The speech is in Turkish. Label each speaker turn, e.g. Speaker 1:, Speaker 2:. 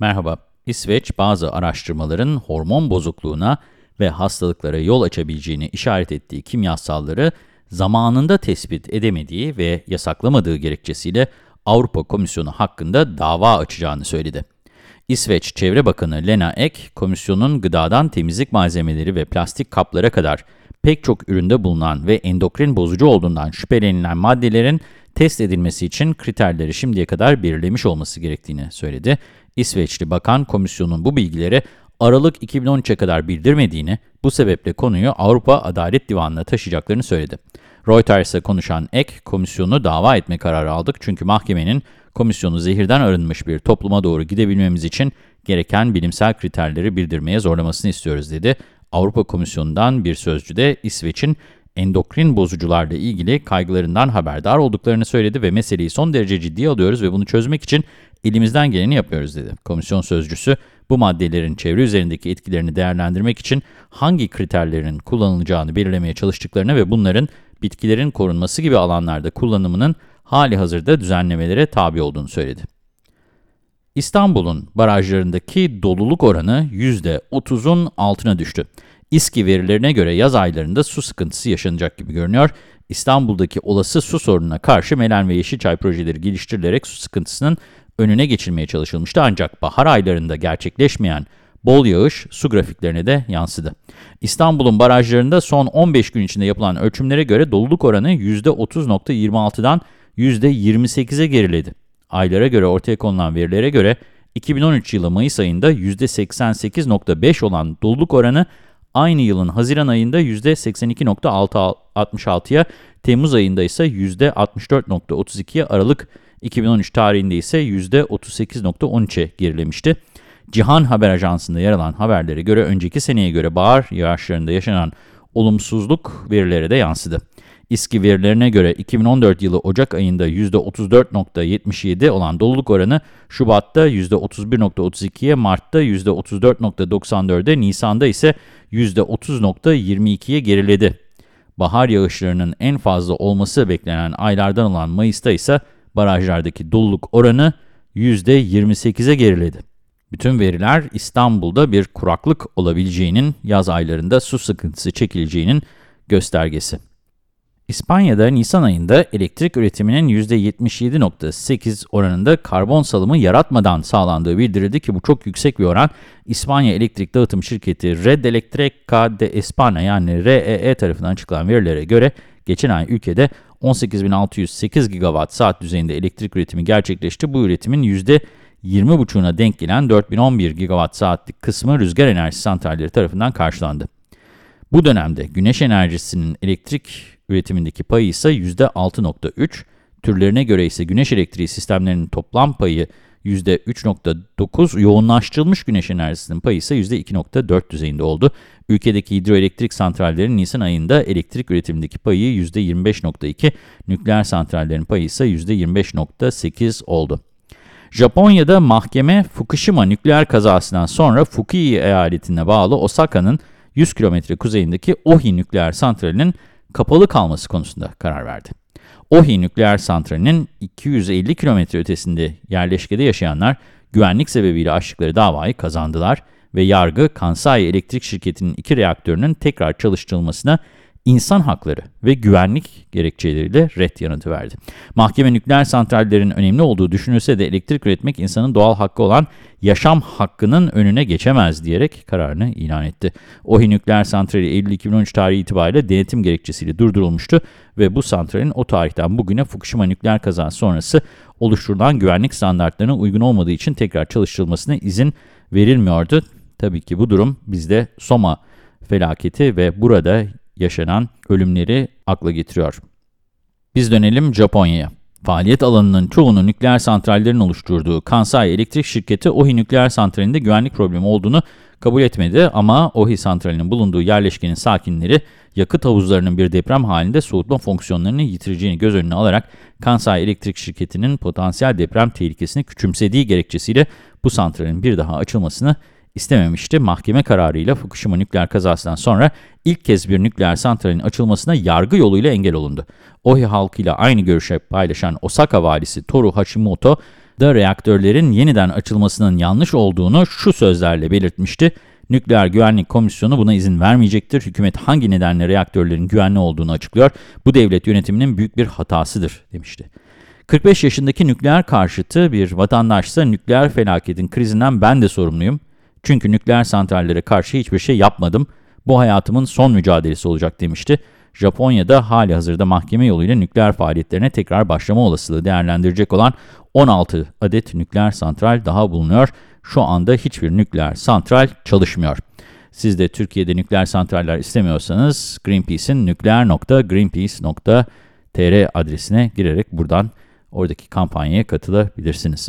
Speaker 1: Merhaba. İsveç bazı araştırmaların hormon bozukluğuna ve hastalıklara yol açabileceğini işaret ettiği kimyasalları zamanında tespit edemediği ve yasaklamadığı gerekçesiyle Avrupa Komisyonu hakkında dava açacağını söyledi. İsveç Çevre Bakanı Lena Ek, komisyonun gıdadan temizlik malzemeleri ve plastik kaplara kadar pek çok üründe bulunan ve endokrin bozucu olduğundan şüphelenilen maddelerin test edilmesi için kriterleri şimdiye kadar belirlemiş olması gerektiğini söyledi. İsveçli bakan komisyonun bu bilgileri Aralık 2013'e kadar bildirmediğini, bu sebeple konuyu Avrupa Adalet Divanı'na taşıyacaklarını söyledi. Reuters'e konuşan ek, komisyonu dava etme kararı aldık çünkü mahkemenin komisyonu zehirden arınmış bir topluma doğru gidebilmemiz için gereken bilimsel kriterleri bildirmeye zorlamasını istiyoruz dedi. Avrupa Komisyonu'ndan bir sözcü de İsveç'in endokrin bozucularla ilgili kaygılarından haberdar olduklarını söyledi ve meseleyi son derece ciddiye alıyoruz ve bunu çözmek için elimizden geleni yapıyoruz dedi. Komisyon sözcüsü bu maddelerin çevre üzerindeki etkilerini değerlendirmek için hangi kriterlerin kullanılacağını belirlemeye çalıştıklarını ve bunların bitkilerin korunması gibi alanlarda kullanımının hali hazırda düzenlemelere tabi olduğunu söyledi. İstanbul'un barajlarındaki doluluk oranı %30'un altına düştü. İSKİ verilerine göre yaz aylarında su sıkıntısı yaşanacak gibi görünüyor. İstanbul'daki olası su sorununa karşı Melen ve Yeşilçay projeleri geliştirilerek su sıkıntısının önüne geçilmeye çalışılmıştı ancak bahar aylarında gerçekleşmeyen bol yağış su grafiklerine de yansıdı. İstanbul'un barajlarında son 15 gün içinde yapılan ölçümlere göre doluluk oranı %30.26'dan %28'e geriledi. Aylara göre ortaya konulan verilere göre 2013 yılı Mayıs ayında %88.5 olan doluluk oranı aynı yılın Haziran ayında %82.66'ya, Temmuz ayında ise %64.32'ye, Aralık 2013 tarihinde ise %38.13'e gerilemişti. Cihan Haber Ajansı'nda yer alan haberlere göre önceki seneye göre bahar yağışlarında yaşanan olumsuzluk verilere de yansıdı. İSKİ verilerine göre 2014 yılı Ocak ayında %34.77 olan doluluk oranı Şubat'ta %31.32'ye, Mart'ta %34.94'e, Nisan'da ise %30.22'ye geriledi. Bahar yağışlarının en fazla olması beklenen aylardan olan Mayıs'ta ise barajlardaki doluluk oranı %28'e geriledi. Bütün veriler İstanbul'da bir kuraklık olabileceğinin, yaz aylarında su sıkıntısı çekileceğinin göstergesi. İspanya'da Nisan ayında elektrik üretiminin %77.8 oranında karbon salımı yaratmadan sağlandığı bildirildi ki bu çok yüksek bir oran. İspanya Elektrik Dağıtım Şirketi Red Electrica de España yani REE tarafından açıklanan verilere göre geçen ay ülkede 18.608 gigawatt saat düzeyinde elektrik üretimi gerçekleşti. Bu üretimin %20,5'una denk gelen 4011 gigawatt saatlik kısmı rüzgar enerji santralleri tarafından karşılandı. Bu dönemde güneş enerjisinin elektrik üretimindeki payı ise %6.3, türlerine göre ise güneş elektriği sistemlerinin toplam payı %3.9, yoğunlaştırılmış güneş enerjisinin payı ise %2.4 düzeyinde oldu. Ülkedeki hidroelektrik santrallerin Nisan ayında elektrik üretimindeki payı %25.2, nükleer santrallerin payı ise %25.8 oldu. Japonya'da mahkeme Fukushima nükleer kazasından sonra Fukui eyaletine bağlı Osaka'nın 100 kilometre kuzeyindeki Ohi nükleer santralinin kapalı kalması konusunda karar verdi. Ohi nükleer santralinin 250 kilometre ötesinde yerleşkede yaşayanlar güvenlik sebebiyle açtıkları davayı kazandılar ve yargı Kansai Elektrik Şirketi'nin iki reaktörünün tekrar çalıştırılmasına insan hakları ve güvenlik gerekçeleriyle red yanıtı verdi. Mahkeme nükleer santrallerin önemli olduğu düşünülse de elektrik üretmek insanın doğal hakkı olan yaşam hakkının önüne geçemez diyerek kararını ilan etti. OHİ nükleer santrali Eylül 2013 tarihi itibariyle denetim gerekçesiyle durdurulmuştu ve bu santralin o tarihten bugüne Fukushima nükleer kazası sonrası oluşturulan güvenlik standartlarına uygun olmadığı için tekrar çalıştırılmasına izin verilmiyordu. Tabii ki bu durum bizde Soma felaketi ve burada yaşanan ölümleri akla getiriyor. Biz dönelim Japonya'ya. Faaliyet alanının çoğunu nükleer santrallerin oluşturduğu Kansai Elektrik Şirketi Ohi nükleer santralinde güvenlik problemi olduğunu kabul etmedi ama Ohi santralinin bulunduğu yerleşkenin sakinleri yakıt havuzlarının bir deprem halinde soğutma fonksiyonlarını yitireceğini göz önüne alarak Kansai Elektrik Şirketi'nin potansiyel deprem tehlikesini küçümsediği gerekçesiyle bu santralin bir daha açılmasını istememişti. Mahkeme kararıyla Fukushima nükleer kazasından sonra ilk kez bir nükleer santralin açılmasına yargı yoluyla engel olundu. Ohi halkıyla aynı görüşe paylaşan Osaka valisi Toru Hashimoto, da reaktörlerin yeniden açılmasının yanlış olduğunu şu sözlerle belirtmişti. Nükleer Güvenlik Komisyonu buna izin vermeyecektir. Hükümet hangi nedenle reaktörlerin güvenli olduğunu açıklıyor. Bu devlet yönetiminin büyük bir hatasıdır demişti. 45 yaşındaki nükleer karşıtı bir vatandaşsa nükleer felaketin krizinden ben de sorumluyum. Çünkü nükleer santrallere karşı hiçbir şey yapmadım. Bu hayatımın son mücadelesi olacak demişti. Japonya'da hali hazırda mahkeme yoluyla nükleer faaliyetlerine tekrar başlama olasılığı değerlendirecek olan 16 adet nükleer santral daha bulunuyor. Şu anda hiçbir nükleer santral çalışmıyor. Siz de Türkiye'de nükleer santraller istemiyorsanız Greenpeace'in nükleer.greenpeace.tr adresine girerek buradan oradaki kampanyaya katılabilirsiniz.